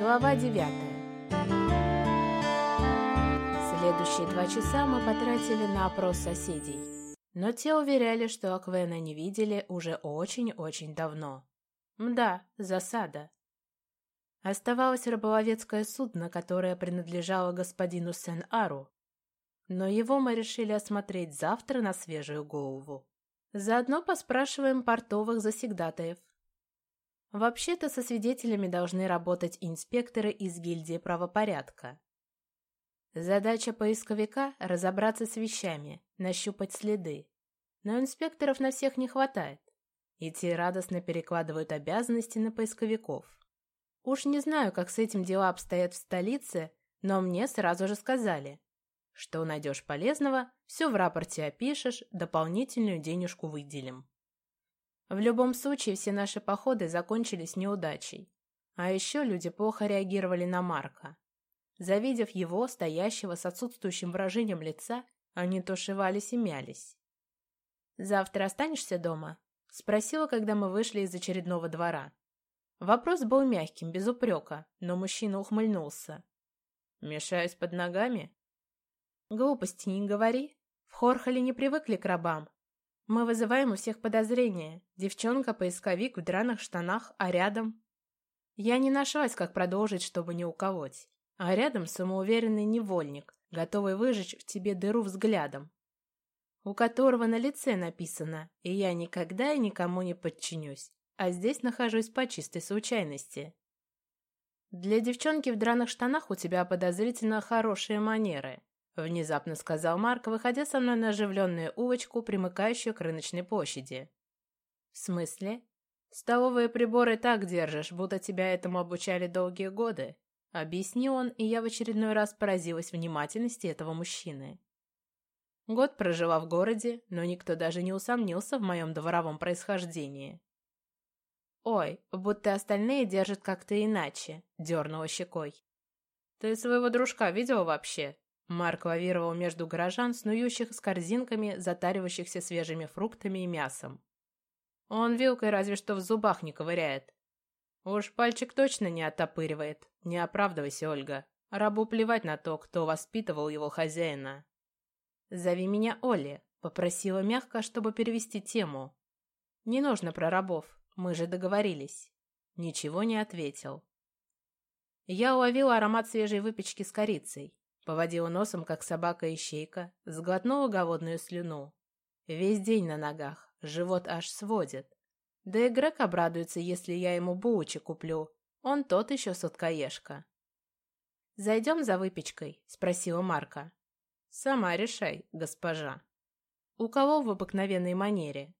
Глава 9 Следующие два часа мы потратили на опрос соседей. Но те уверяли, что Аквена не видели уже очень-очень давно. Мда, засада. Оставалось рыболовецкое судно, которое принадлежало господину Сен-Ару. Но его мы решили осмотреть завтра на свежую голову. Заодно поспрашиваем портовых засегдатаев. Вообще-то со свидетелями должны работать инспекторы из гильдии правопорядка. Задача поисковика – разобраться с вещами, нащупать следы. Но инспекторов на всех не хватает. И те радостно перекладывают обязанности на поисковиков. Уж не знаю, как с этим дела обстоят в столице, но мне сразу же сказали, что найдешь полезного, все в рапорте опишешь, дополнительную денежку выделим. В любом случае, все наши походы закончились неудачей. А еще люди плохо реагировали на Марка. Завидев его, стоящего с отсутствующим выражением лица, они тушевались и мялись. «Завтра останешься дома?» — спросила, когда мы вышли из очередного двора. Вопрос был мягким, без упрека, но мужчина ухмыльнулся. «Мешаюсь под ногами?» «Глупости не говори. В Хорхоле не привыкли к рабам, мы вызываем у всех подозрения. Девчонка-поисковик в драных штанах, а рядом... Я не нашлась, как продолжить, чтобы не уколоть. А рядом самоуверенный невольник, готовый выжечь в тебе дыру взглядом, у которого на лице написано «И я никогда и никому не подчинюсь, а здесь нахожусь по чистой случайности». Для девчонки в драных штанах у тебя подозрительно хорошие манеры. Внезапно сказал Марк, выходя со мной на оживленную улочку, примыкающую к рыночной площади. В смысле? Столовые приборы так держишь, будто тебя этому обучали долгие годы. Объяснил он, и я в очередной раз поразилась внимательности этого мужчины. Год прожила в городе, но никто даже не усомнился в моем дворовом происхождении. «Ой, будто остальные держат как-то иначе», — дернула щекой. «Ты своего дружка видел вообще?» Марк лавировал между горожан, снующих с корзинками, затаривающихся свежими фруктами и мясом. Он вилкой разве что в зубах не ковыряет. Уж пальчик точно не оттопыривает. Не оправдывайся, Ольга. Рабу плевать на то, кто воспитывал его хозяина. «Зови меня Оли», — попросила мягко, чтобы перевести тему. «Не нужно про рабов, мы же договорились». Ничего не ответил. Я уловила аромат свежей выпечки с корицей. Поводила носом, как собака-ищейка, сглотнула голодную слюну. Весь день на ногах, живот аж сводит. Да и Грег обрадуется, если я ему булочек куплю. Он тот еще соткоежка. «Зайдем за выпечкой?» — спросила Марка. «Сама решай, госпожа». «У кого в обыкновенной манере?»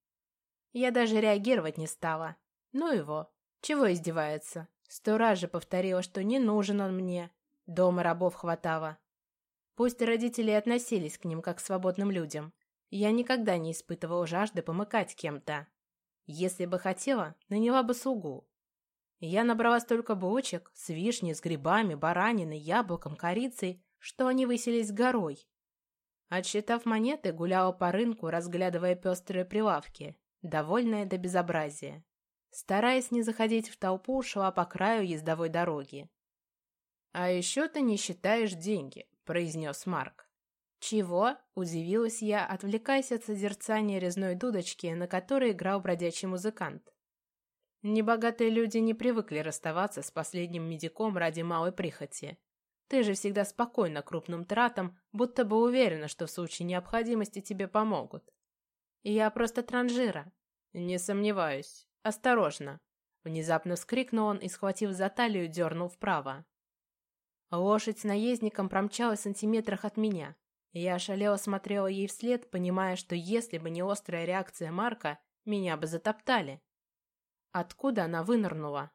Я даже реагировать не стала. Ну его. Чего издевается? Сто раз же повторила, что не нужен он мне. Дома рабов хватало. Пусть родители относились к ним как к свободным людям, я никогда не испытывала жажды помыкать кем-то. Если бы хотела, наняла бы слугу. Я набрала столько булочек с вишней, с грибами, бараниной, яблоком, корицей, что они выселись горой. Отсчитав монеты, гуляла по рынку, разглядывая пестрые прилавки, довольная до безобразия. Стараясь не заходить в толпу, шла по краю ездовой дороги. «А еще ты не считаешь деньги», произнес Марк. «Чего?» – удивилась я, отвлекаясь от созерцания резной дудочки, на которой играл бродячий музыкант. Небогатые люди не привыкли расставаться с последним медиком ради малой прихоти. Ты же всегда спокойно крупным тратам, будто бы уверена, что в случае необходимости тебе помогут. Я просто транжира. Не сомневаюсь. Осторожно. Внезапно вскрикнул он и, схватив за талию, дернул вправо. Лошадь с наездником промчалась в сантиметрах от меня. Я ошалело смотрела ей вслед, понимая, что если бы не острая реакция Марка, меня бы затоптали. Откуда она вынырнула?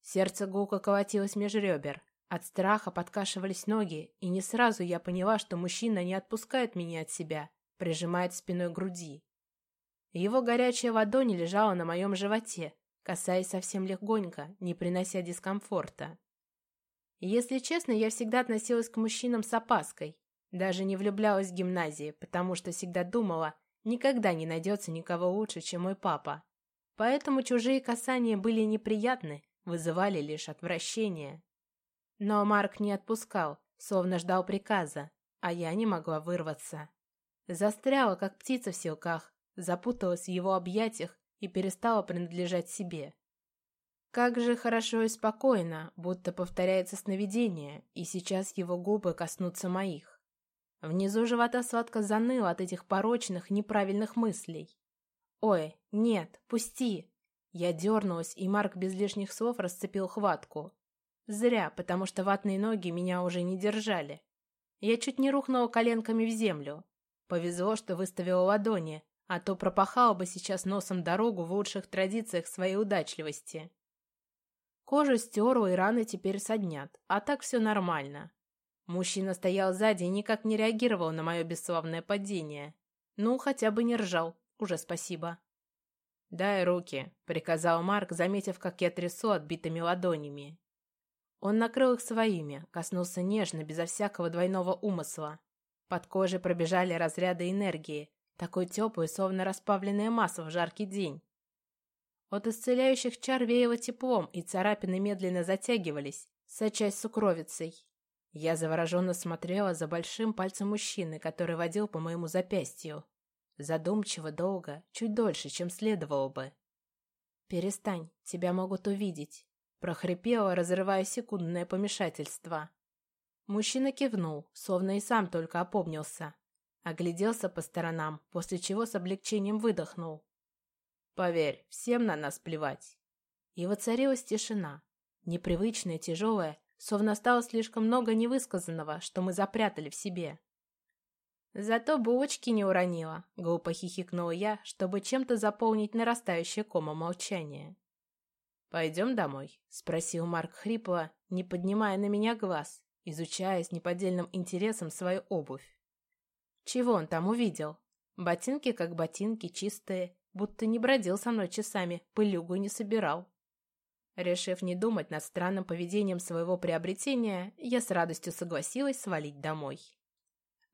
Сердце гулко колотилось меж ребер. От страха подкашивались ноги, и не сразу я поняла, что мужчина не отпускает меня от себя, прижимает спиной груди. Его горячая ладонь лежала на моем животе, касаясь совсем легонько, не принося дискомфорта. Если честно, я всегда относилась к мужчинам с опаской. Даже не влюблялась в гимназии, потому что всегда думала, никогда не найдется никого лучше, чем мой папа. Поэтому чужие касания были неприятны, вызывали лишь отвращение. Но Марк не отпускал, словно ждал приказа, а я не могла вырваться. Застряла, как птица в силках, запуталась в его объятиях и перестала принадлежать себе. Как же хорошо и спокойно, будто повторяется сновидение, и сейчас его губы коснутся моих. Внизу живота сладко заныло от этих порочных, неправильных мыслей. «Ой, нет, пусти!» Я дернулась, и Марк без лишних слов расцепил хватку. Зря, потому что ватные ноги меня уже не держали. Я чуть не рухнула коленками в землю. Повезло, что выставила ладони, а то пропахала бы сейчас носом дорогу в лучших традициях своей удачливости. Кожу стерла и раны теперь соднят, а так все нормально. Мужчина стоял сзади и никак не реагировал на мое бесславное падение. Ну, хотя бы не ржал, уже спасибо. «Дай руки», — приказал Марк, заметив, как я трясу отбитыми ладонями. Он накрыл их своими, коснулся нежно, безо всякого двойного умысла. Под кожей пробежали разряды энергии, такой теплый, словно расплавленная масса в жаркий день. От исцеляющих чар веяло теплом, и царапины медленно затягивались, сочась сукровицей. Я завороженно смотрела за большим пальцем мужчины, который водил по моему запястью. Задумчиво, долго, чуть дольше, чем следовало бы. «Перестань, тебя могут увидеть», — прохрипела, разрывая секундное помешательство. Мужчина кивнул, словно и сам только опомнился. Огляделся по сторонам, после чего с облегчением выдохнул. «Поверь, всем на нас плевать». И воцарилась тишина. Непривычная, тяжелая, словно осталось слишком много невысказанного, что мы запрятали в себе. Зато булочки не уронила, глупо хихикнула я, чтобы чем-то заполнить нарастающее кома молчания. «Пойдем домой?» — спросил Марк хрипло, не поднимая на меня глаз, изучая с неподдельным интересом свою обувь. Чего он там увидел? Ботинки как ботинки, чистые, будто не бродил со мной часами, пылюгу не собирал. Решив не думать над странным поведением своего приобретения, я с радостью согласилась свалить домой.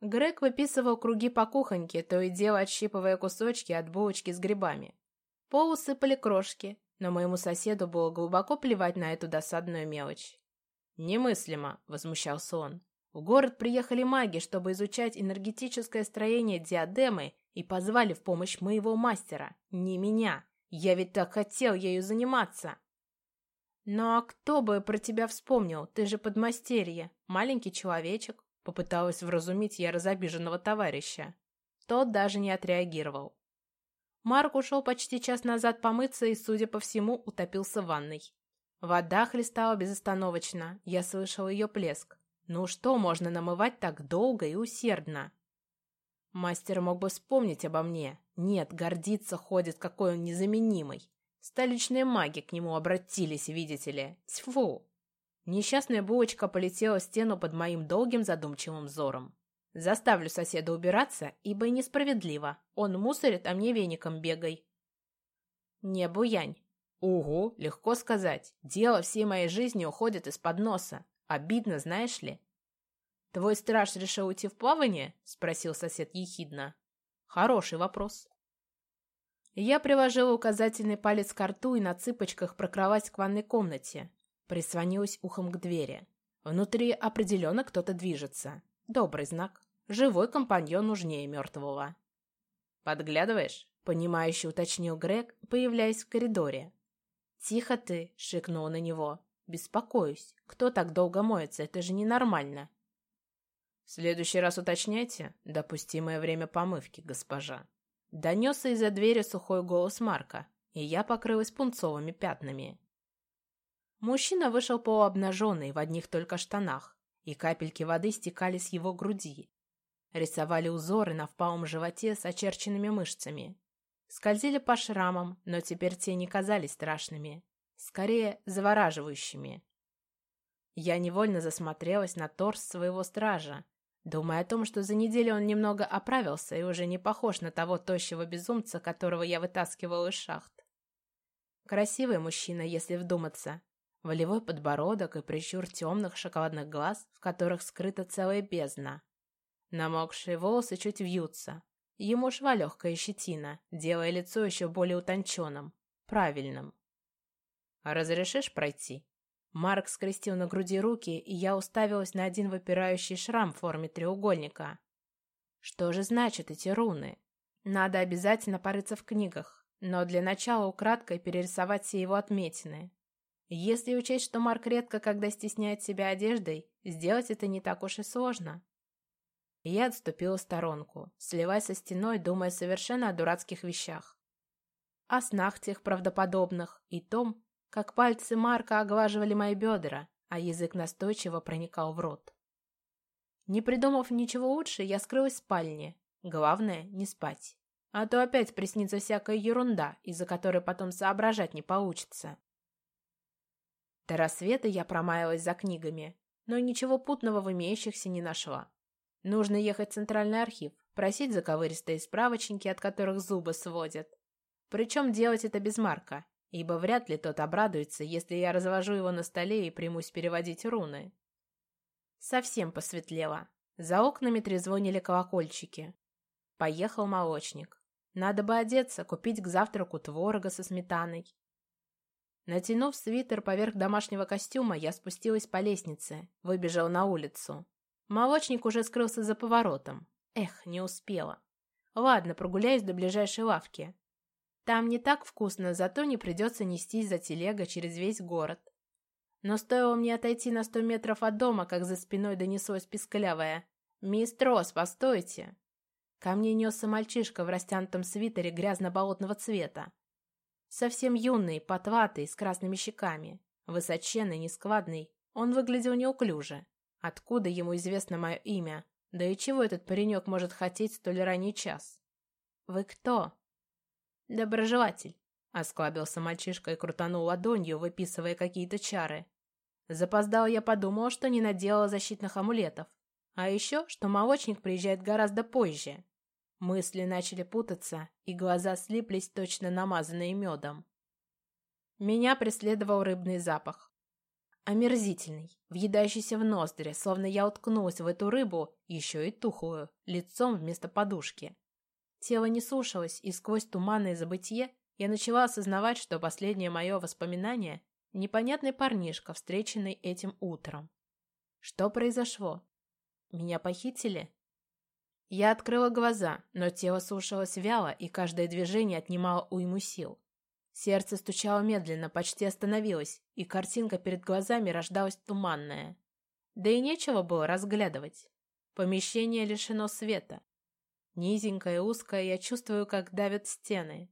Грег выписывал круги по кухоньке, то и дело отщипывая кусочки от булочки с грибами. Пол усыпали крошки, но моему соседу было глубоко плевать на эту досадную мелочь. «Немыслимо», — возмущался он. «В город приехали маги, чтобы изучать энергетическое строение диадемы и позвали в помощь моего мастера, не меня. Я ведь так хотел ею заниматься». «Ну а кто бы про тебя вспомнил? Ты же подмастерье, маленький человечек. Попыталась вразумить я разобиженного товарища. Тот даже не отреагировал. Марк ушел почти час назад помыться и, судя по всему, утопился в ванной. Вода хлестала безостановочно, я слышал ее плеск. Ну что можно намывать так долго и усердно? Мастер мог бы вспомнить обо мне. Нет, гордиться ходит, какой он незаменимый. Столичные маги к нему обратились, видите ли. Тьфу! Несчастная булочка полетела в стену под моим долгим задумчивым взором. Заставлю соседа убираться, ибо несправедливо. Он мусорит, а мне веником бегай. Не буянь. Угу, легко сказать. Дело всей моей жизни уходит из-под носа. Обидно, знаешь ли? Твой страж решил уйти в плавание? Спросил сосед ехидно. Хороший вопрос. Я приложила указательный палец к рту и на цыпочках прокралась к ванной комнате. Прислонилась ухом к двери. Внутри определенно кто-то движется. Добрый знак. Живой компаньон нужнее мертвого. «Подглядываешь?» — понимающе уточнил Грег, появляясь в коридоре. «Тихо ты!» — шикнул на него. «Беспокоюсь. Кто так долго моется? Это же ненормально». «В следующий раз уточняйте допустимое время помывки, госпожа». Донесся из-за двери сухой голос Марка, и я покрылась пунцовыми пятнами. Мужчина вышел полуобнаженный в одних только штанах, и капельки воды стекали с его груди. Рисовали узоры на впалом животе с очерченными мышцами. Скользили по шрамам, но теперь те не казались страшными. Скорее, завораживающими. Я невольно засмотрелась на торс своего стража, думая о том, что за неделю он немного оправился и уже не похож на того тощего безумца, которого я вытаскивала из шахт. Красивый мужчина, если вдуматься, волевой подбородок и прищур темных шоколадных глаз, в которых скрыта целая бездна. Намокшие волосы чуть вьются. Ему шва легкая щетина, делая лицо еще более утонченным, правильным. «Разрешишь пройти?» Марк скрестил на груди руки, и я уставилась на один выпирающий шрам в форме треугольника. Что же значат эти руны? Надо обязательно порыться в книгах, но для начала украдкой перерисовать все его отметины. Если учесть, что Марк редко когда стесняет себя одеждой, сделать это не так уж и сложно. Я отступила в сторонку, сливаясь со стеной, думая совершенно о дурацких вещах. О снах тех правдоподобных и том, как пальцы Марка оглаживали мои бедра, а язык настойчиво проникал в рот. Не придумав ничего лучше, я скрылась в спальне. Главное — не спать. А то опять приснится всякая ерунда, из-за которой потом соображать не получится. До рассвета я промаялась за книгами, но ничего путного в имеющихся не нашла. Нужно ехать в Центральный архив, просить заковыристые справочники, от которых зубы сводят. Причем делать это без Марка, ибо вряд ли тот обрадуется, если я развожу его на столе и примусь переводить руны. Совсем посветлело. За окнами трезвонили колокольчики. Поехал молочник. Надо бы одеться, купить к завтраку творога со сметаной. Натянув свитер поверх домашнего костюма, я спустилась по лестнице, выбежал на улицу. Молочник уже скрылся за поворотом. Эх, не успела. Ладно, прогуляюсь до ближайшей лавки. Там не так вкусно, зато не придется нестись за телега через весь город. Но стоило мне отойти на сто метров от дома, как за спиной донеслось писклявое. «Мистрос, постойте!» Ко мне несся мальчишка в растянутом свитере грязно-болотного цвета. Совсем юный, потватый, с красными щеками. Высоченный, нескладный. Он выглядел неуклюже. Откуда ему известно мое имя? Да и чего этот паренек может хотеть столь ранний час? «Вы кто?» «Доброжелатель», — осклабился мальчишка и крутанул ладонью, выписывая какие-то чары. Запоздал я подумал, что не наделал защитных амулетов. А еще, что молочник приезжает гораздо позже. Мысли начали путаться, и глаза слиплись точно намазанные медом. Меня преследовал рыбный запах. Омерзительный, въедающийся в ноздри, словно я уткнулась в эту рыбу, еще и тухлую, лицом вместо подушки. Тело не слушалось, и сквозь туманное забытье я начала осознавать, что последнее мое воспоминание — непонятный парнишка, встреченный этим утром. Что произошло? Меня похитили? Я открыла глаза, но тело слушалось вяло, и каждое движение отнимало уйму сил. Сердце стучало медленно, почти остановилось, и картинка перед глазами рождалась туманная. Да и нечего было разглядывать. Помещение лишено света. Низенькое, узкое, я чувствую, как давят стены.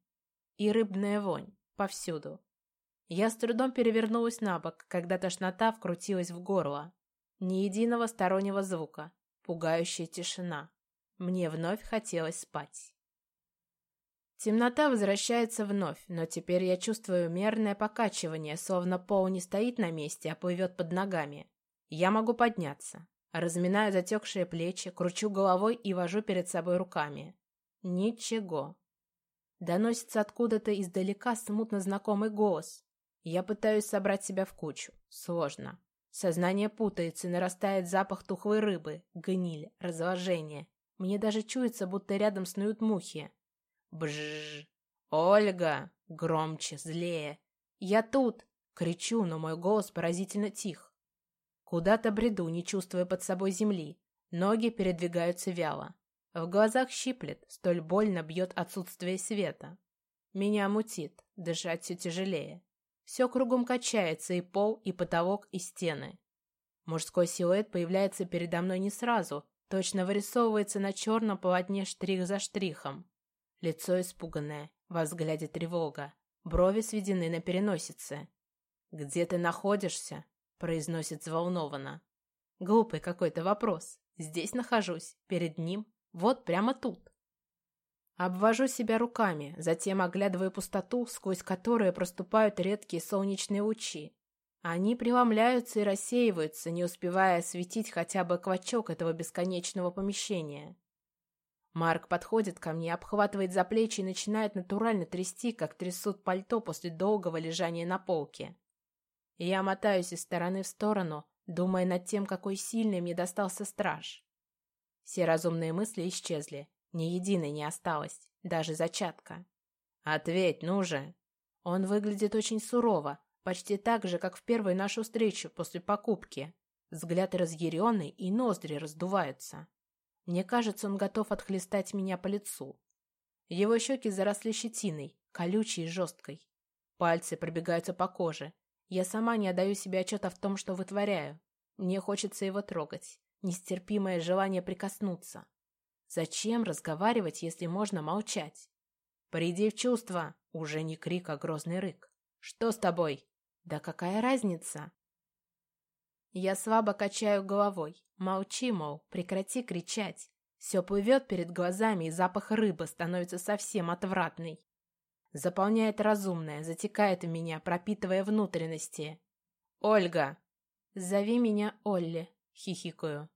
И рыбная вонь повсюду. Я с трудом перевернулась на бок, когда тошнота вкрутилась в горло. Ни единого стороннего звука. Пугающая тишина. Мне вновь хотелось спать. Темнота возвращается вновь, но теперь я чувствую мерное покачивание, словно пол не стоит на месте, а плывет под ногами. Я могу подняться. Разминаю затекшие плечи, кручу головой и вожу перед собой руками. Ничего. Доносится откуда-то издалека смутно знакомый голос. Я пытаюсь собрать себя в кучу. Сложно. Сознание путается, нарастает запах тухлой рыбы, гниль, разложение. Мне даже чуется, будто рядом снуют мухи. Бжжж. Ольга! Громче, злее. Я тут! Кричу, но мой голос поразительно тих. Куда-то бреду, не чувствуя под собой земли. Ноги передвигаются вяло. В глазах щиплет, столь больно бьет отсутствие света. Меня мутит, дышать все тяжелее. Все кругом качается, и пол, и потолок, и стены. Мужской силуэт появляется передо мной не сразу, точно вырисовывается на черном полотне штрих за штрихом. Лицо испуганное, во взгляде тревога, брови сведены на переносице. «Где ты находишься?» Произносит взволнованно. Глупый какой-то вопрос. Здесь нахожусь, перед ним, вот прямо тут. Обвожу себя руками, затем оглядываю пустоту, сквозь которую проступают редкие солнечные лучи. Они преломляются и рассеиваются, не успевая осветить хотя бы квачок этого бесконечного помещения. Марк подходит ко мне, обхватывает за плечи и начинает натурально трясти, как трясут пальто после долгого лежания на полке. Я мотаюсь из стороны в сторону, думая над тем, какой сильный мне достался страж. Все разумные мысли исчезли, ни единой не осталось, даже зачатка. «Ответь, ну же!» Он выглядит очень сурово, Почти так же, как в первую нашу встречу после покупки. Взгляд разъяренный и ноздри раздуваются. Мне кажется, он готов отхлестать меня по лицу. Его щеки заросли щетиной, колючей и жесткой. Пальцы пробегаются по коже. Я сама не отдаю себе отчета в том, что вытворяю. Мне хочется его трогать. Нестерпимое желание прикоснуться. Зачем разговаривать, если можно молчать? Приди в чувство. Уже не крик, а грозный рык. Что с тобой? Да какая разница? Я слабо качаю головой. Молчи, мол, прекрати кричать. Все плывет перед глазами, и запах рыбы становится совсем отвратный. Заполняет разумное, затекает в меня, пропитывая внутренности. «Ольга!» «Зови меня Олли», — хихикаю.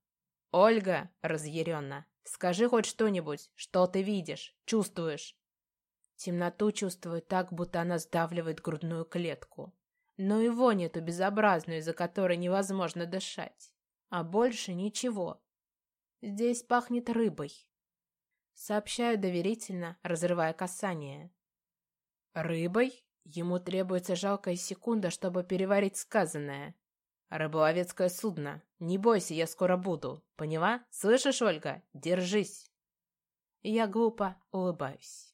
«Ольга!» — разъяренно. «Скажи хоть что-нибудь. Что ты видишь? Чувствуешь?» Темноту чувствую так, будто она сдавливает грудную клетку. Но и вонь эту безобразную, из-за которой невозможно дышать. А больше ничего. Здесь пахнет рыбой. Сообщаю доверительно, разрывая касание. Рыбой? Ему требуется жалкая секунда, чтобы переварить сказанное. Рыболовецкое судно. Не бойся, я скоро буду. Поняла? Слышишь, Ольга? Держись. Я глупо улыбаюсь.